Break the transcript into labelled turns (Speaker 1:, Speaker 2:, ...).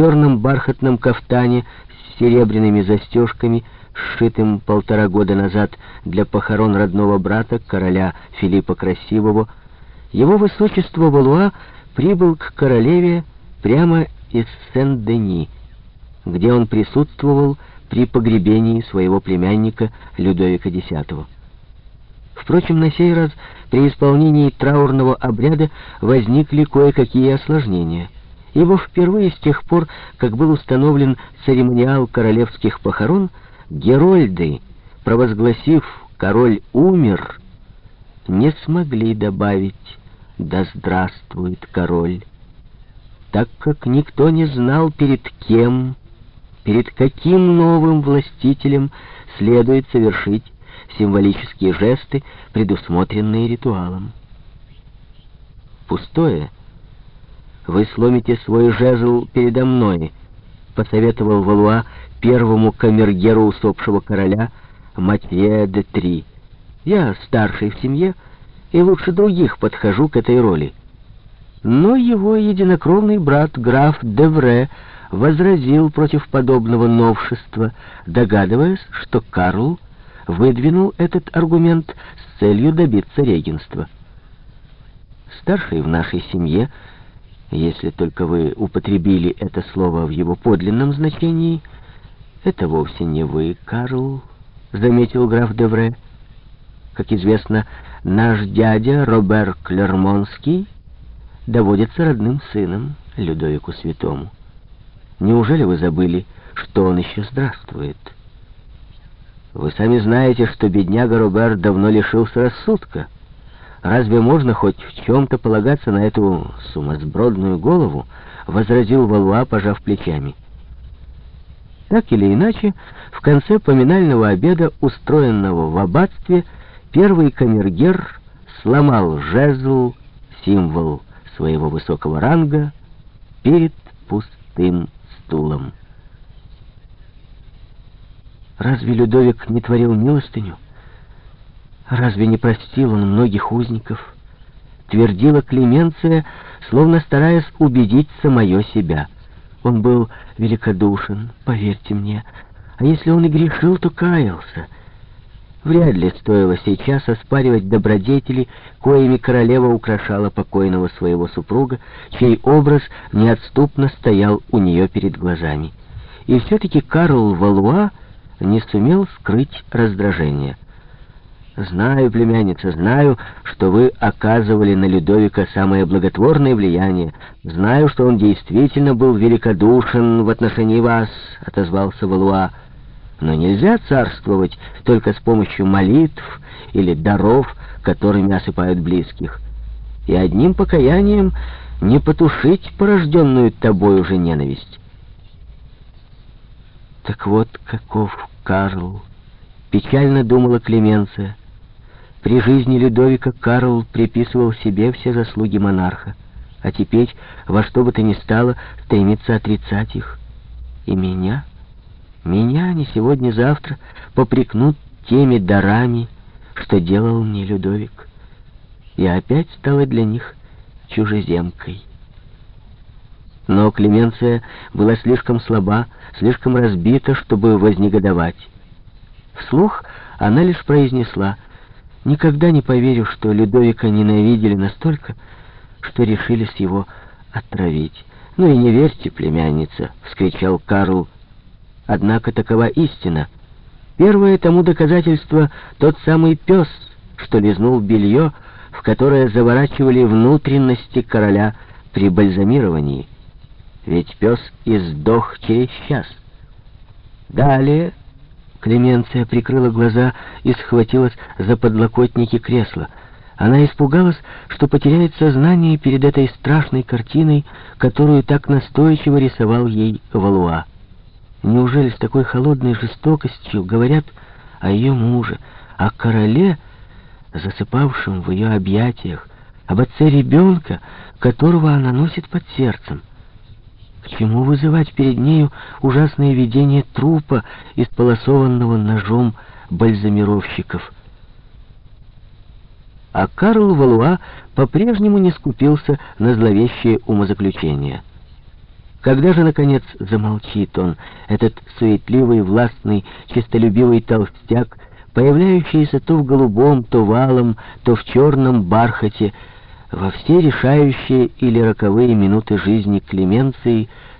Speaker 1: черном бархатном кафтане с серебряными застежками, сшитым полтора года назад для похорон родного брата, короля Филиппа Красивого, его высочество Валуа прибыл к королеве прямо из Сен-Дени, где он присутствовал при погребении своего племянника Людовика X. Впрочем, на сей раз при исполнении траурного обряда возникли кое-какие осложнения, ибо впервые с тех пор, как был установлен церемониал королевских похорон, герольды, провозгласив «король умер», не смогли добавить «да здравствует король», так как никто не знал, перед кем, перед каким новым властителем следует совершить символические жесты, предусмотренные ритуалом. «Пустое. Вы сломите свой жезл передо мной», — посоветовал Валуа первому камергеру усопшего короля Матье де Три. «Я старший в семье и лучше других подхожу к этой роли». Но его единокровный брат граф Девре возразил против подобного новшества, догадываясь, что Карл выдвинул этот аргумент с целью добиться регенства. Старший в нашей семье, если только вы употребили это слово в его подлинном значении, это вовсе не вы, Карл, заметил граф Девре. Как известно, наш дядя Робер Клермонский доводится родным сыном Людовику Святому. Неужели вы забыли, что он еще здравствует?» Вы сами знаете, что бедняга Робер давно лишился рассудка. Разве можно хоть в чем-то полагаться на эту сумасбродную голову? Возразил Валуа, пожав плечами. Так или иначе, в конце поминального обеда, устроенного в аббатстве, первый камергер сломал жезл, символ своего высокого ранга, перед пустым стулом. Разве Людовик не творил милостыню? Разве не простил он многих узников? Твердила Клеменция, словно стараясь убедить самое себя. Он был великодушен, поверьте мне. А если он и грешил, то каялся. Вряд ли стоило сейчас оспаривать добродетели, коими королева украшала покойного своего супруга, чей образ неотступно стоял у нее перед глазами. И все-таки Карл Валуа не сумел скрыть раздражение. «Знаю, племянница, знаю, что вы оказывали на Людовика самое благотворное влияние. Знаю, что он действительно был великодушен в отношении вас», — отозвался Валуа. «Но нельзя царствовать только с помощью молитв или даров, которыми осыпают близких. И одним покаянием не потушить порожденную тобой уже ненависть». Так вот, каков Карл. Печально думала Клеменция. При жизни Людовика Карл приписывал себе все заслуги монарха, а теперь во что бы то ни стало стремится отрицать их. И меня, меня не сегодня-завтра попрекнут теми дарами, что делал мне Людовик. Я опять стала для них чужеземкой. Но Клеменция была слишком слаба, слишком разбита, чтобы вознегодовать. Вслух она лишь произнесла, «Никогда не поверю, что Людовика ненавидели настолько, что решились его отравить». «Ну и не верьте, племянница!» — вскричал Карл. «Однако такова истина. Первое тому доказательство — тот самый пес, что лизнул белье, в которое заворачивали внутренности короля при бальзамировании» ведь пес издох через час. Далее Клеменция прикрыла глаза и схватилась за подлокотники кресла. Она испугалась, что потеряет сознание перед этой страшной картиной, которую так настойчиво рисовал ей Валуа. Неужели с такой холодной жестокостью говорят о ее муже, о короле, засыпавшем в ее объятиях, об отце ребенка, которого она носит под сердцем? К чему вызывать перед нею ужасное видение трупа, исполосованного ножом бальзамировщиков? А Карл Валуа по-прежнему не скупился на зловещее умозаключение. Когда же, наконец, замолчит он, этот суетливый, властный, честолюбивый толстяк, появляющийся то в голубом, то валом, то в черном бархате, во все решающие или роковые минуты жизни Клеменции,